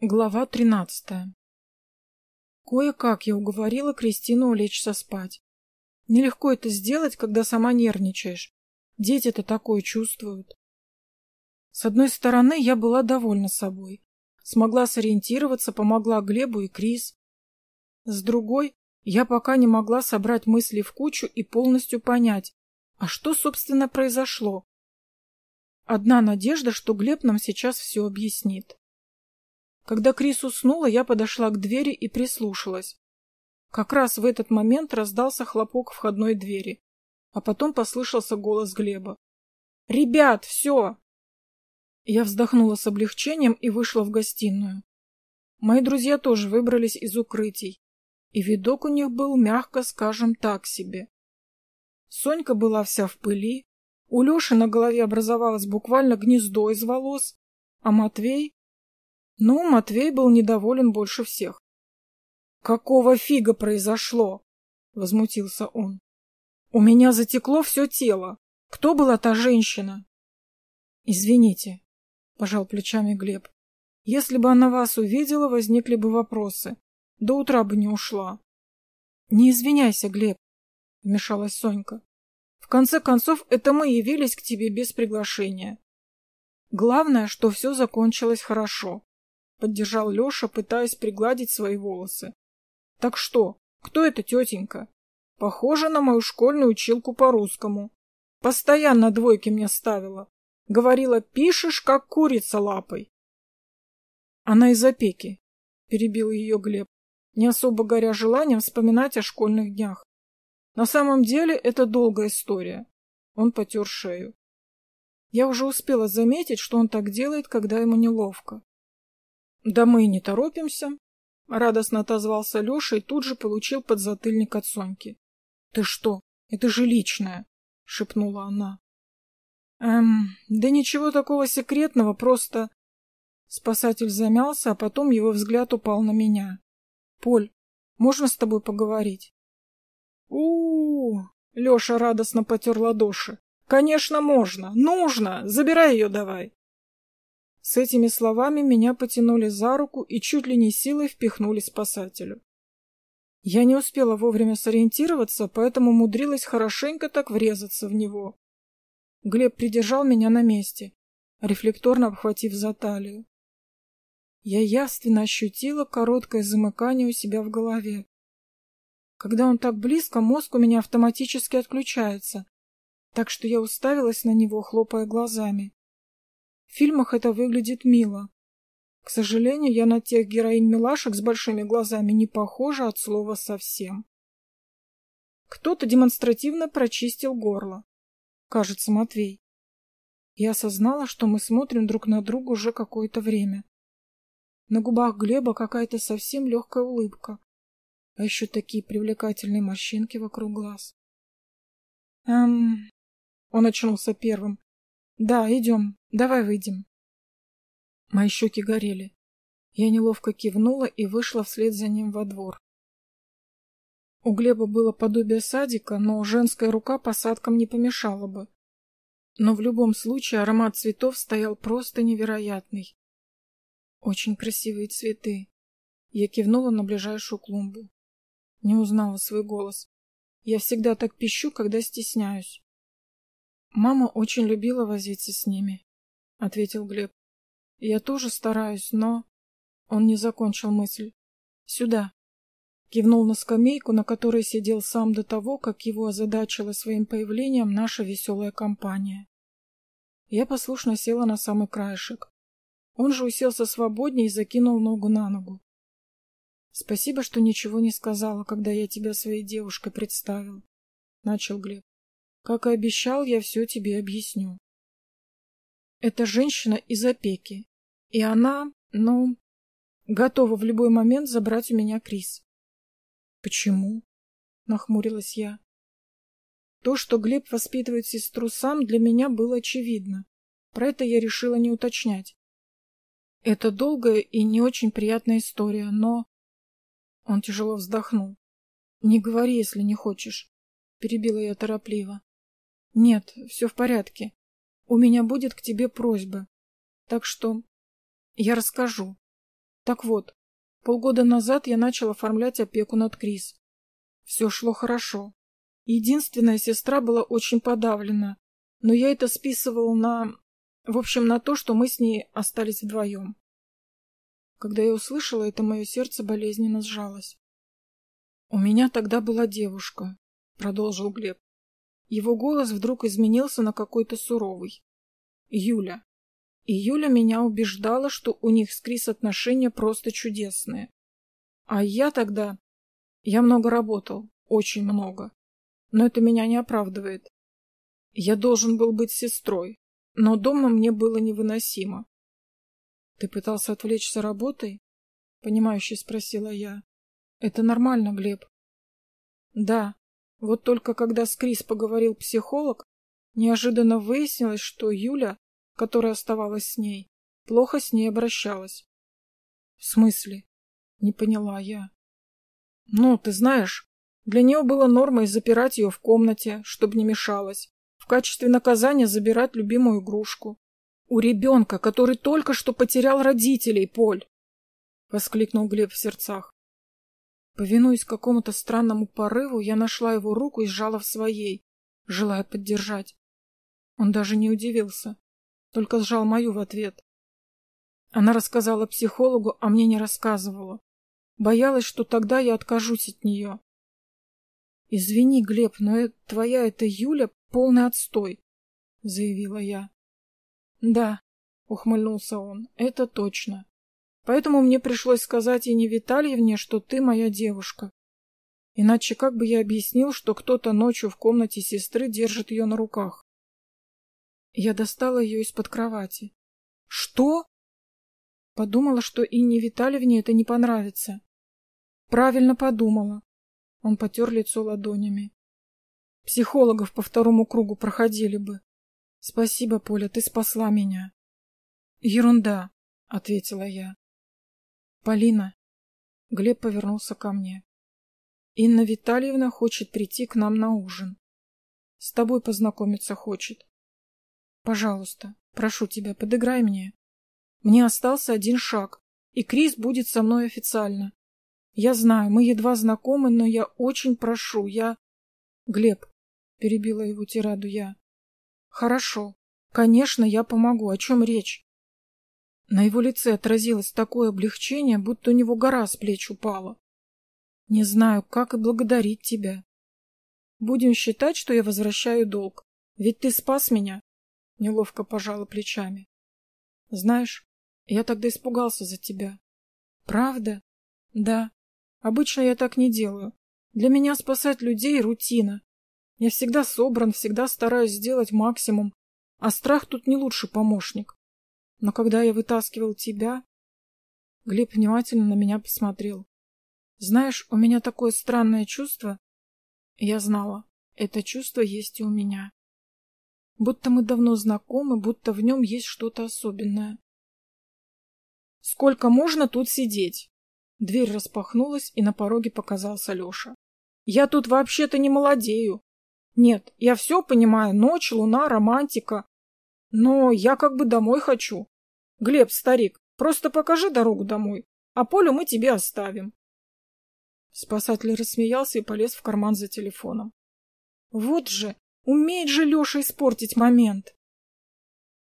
Глава тринадцатая Кое-как я уговорила Кристину улечься спать. Нелегко это сделать, когда сама нервничаешь. Дети-то такое чувствуют. С одной стороны, я была довольна собой. Смогла сориентироваться, помогла Глебу и Крис. С другой, я пока не могла собрать мысли в кучу и полностью понять, а что, собственно, произошло. Одна надежда, что Глеб нам сейчас все объяснит. Когда Крис уснула, я подошла к двери и прислушалась. Как раз в этот момент раздался хлопок входной двери, а потом послышался голос Глеба. «Ребят, все!» Я вздохнула с облегчением и вышла в гостиную. Мои друзья тоже выбрались из укрытий, и видок у них был, мягко скажем, так себе. Сонька была вся в пыли, у Леши на голове образовалось буквально гнездо из волос, а Матвей ну, Матвей был недоволен больше всех. «Какого фига произошло?» — возмутился он. «У меня затекло все тело. Кто была та женщина?» «Извините», — пожал плечами Глеб. «Если бы она вас увидела, возникли бы вопросы. До утра бы не ушла». «Не извиняйся, Глеб», — вмешалась Сонька. «В конце концов, это мы явились к тебе без приглашения. Главное, что все закончилось хорошо. — поддержал Леша, пытаясь пригладить свои волосы. — Так что, кто эта тетенька? Похожа на мою школьную училку по-русскому. Постоянно двойки мне ставила. Говорила, пишешь, как курица лапой. — Она из опеки, — перебил ее Глеб, не особо горя желанием вспоминать о школьных днях. На самом деле это долгая история. Он потер шею. Я уже успела заметить, что он так делает, когда ему неловко. Да мы и не торопимся. Радостно отозвался Леша и тут же получил подзатыльник от Соньки. Ты что? Это же личное, шепнула она. Эм, да ничего такого секретного, просто... Спасатель замялся, а потом его взгляд упал на меня. Поль, можно с тобой поговорить? у у, Леша радостно потер ладоши. Конечно, можно. Нужно. Забирай ее давай. С этими словами меня потянули за руку и чуть ли не силой впихнули спасателю. Я не успела вовремя сориентироваться, поэтому умудрилась хорошенько так врезаться в него. Глеб придержал меня на месте, рефлекторно обхватив за талию. Я явственно ощутила короткое замыкание у себя в голове. Когда он так близко, мозг у меня автоматически отключается, так что я уставилась на него, хлопая глазами. В фильмах это выглядит мило. К сожалению, я на тех героинь-милашек с большими глазами не похожа от слова совсем. Кто-то демонстративно прочистил горло. Кажется, Матвей. Я осознала, что мы смотрим друг на друга уже какое-то время. На губах Глеба какая-то совсем легкая улыбка, а еще такие привлекательные морщинки вокруг глаз. Эм... Он очнулся первым. Да, идем. Давай выйдем. Мои щеки горели. Я неловко кивнула и вышла вслед за ним во двор. У Глеба было подобие садика, но женская рука посадкам не помешала бы. Но в любом случае аромат цветов стоял просто невероятный. Очень красивые цветы. Я кивнула на ближайшую клумбу. Не узнала свой голос. Я всегда так пищу, когда стесняюсь. Мама очень любила возиться с ними. — ответил Глеб. «Я тоже стараюсь, но...» Он не закончил мысль. «Сюда!» Кивнул на скамейку, на которой сидел сам до того, как его озадачила своим появлением наша веселая компания. Я послушно села на самый краешек. Он же уселся свободнее и закинул ногу на ногу. «Спасибо, что ничего не сказала, когда я тебя своей девушкой представил», — начал Глеб. «Как и обещал, я все тебе объясню». Это женщина из опеки. И она, ну, готова в любой момент забрать у меня Крис. Почему? Нахмурилась я. То, что Глеб воспитывает сестру сам, для меня было очевидно. Про это я решила не уточнять. Это долгая и не очень приятная история, но... Он тяжело вздохнул. Не говори, если не хочешь. Перебила я торопливо. Нет, все в порядке. У меня будет к тебе просьба. Так что я расскажу. Так вот, полгода назад я начал оформлять опеку над Крис. Все шло хорошо. Единственная сестра была очень подавлена, но я это списывал на... В общем, на то, что мы с ней остались вдвоем. Когда я услышала это, мое сердце болезненно сжалось. «У меня тогда была девушка», — продолжил Глеб. Его голос вдруг изменился на какой-то суровый. «Юля. И Юля меня убеждала, что у них с Крис отношения просто чудесные. А я тогда... Я много работал, очень много. Но это меня не оправдывает. Я должен был быть сестрой, но дома мне было невыносимо. — Ты пытался отвлечься работой? — понимающе спросила я. — Это нормально, Глеб. — Да. Вот только когда с Крис поговорил психолог, неожиданно выяснилось, что Юля, которая оставалась с ней, плохо с ней обращалась. — В смысле? — не поняла я. — Ну, ты знаешь, для нее было нормой запирать ее в комнате, чтобы не мешалась, в качестве наказания забирать любимую игрушку. У ребенка, который только что потерял родителей, Поль! — воскликнул Глеб в сердцах. Повинуясь какому-то странному порыву, я нашла его руку и сжала в своей, желая поддержать. Он даже не удивился, только сжал мою в ответ. Она рассказала психологу, а мне не рассказывала. Боялась, что тогда я откажусь от нее. «Извини, Глеб, но твоя эта Юля полный отстой», — заявила я. «Да», — ухмыльнулся он, — «это точно. Поэтому мне пришлось сказать Ине Витальевне, что ты моя девушка. Иначе как бы я объяснил, что кто-то ночью в комнате сестры держит ее на руках?» Я достала ее из-под кровати. «Что?» Подумала, что Инне Витальевне это не понравится. Правильно подумала. Он потер лицо ладонями. Психологов по второму кругу проходили бы. Спасибо, Поля, ты спасла меня. Ерунда, ответила я. Полина. Глеб повернулся ко мне. Инна Витальевна хочет прийти к нам на ужин. С тобой познакомиться хочет. Пожалуйста, прошу тебя, подыграй мне. Мне остался один шаг, и Крис будет со мной официально. Я знаю, мы едва знакомы, но я очень прошу, я... Глеб, перебила его тираду я. Хорошо. Конечно, я помогу. О чем речь? На его лице отразилось такое облегчение, будто у него гора с плеч упала. Не знаю, как и благодарить тебя. Будем считать, что я возвращаю долг. Ведь ты спас меня. Неловко пожала плечами. Знаешь, я тогда испугался за тебя. Правда? Да. Обычно я так не делаю. Для меня спасать людей — рутина. Я всегда собран, всегда стараюсь сделать максимум, а страх тут не лучший помощник. Но когда я вытаскивал тебя... Глеб внимательно на меня посмотрел. Знаешь, у меня такое странное чувство. Я знала, это чувство есть и у меня. Будто мы давно знакомы, будто в нем есть что-то особенное. Сколько можно тут сидеть? Дверь распахнулась, и на пороге показался Леша. Я тут вообще-то не молодею. Нет, я все понимаю, ночь, луна, романтика. Но я как бы домой хочу. Глеб, старик, просто покажи дорогу домой, а Полю мы тебе оставим. Спасатель рассмеялся и полез в карман за телефоном. Вот же, умеет же Леша испортить момент.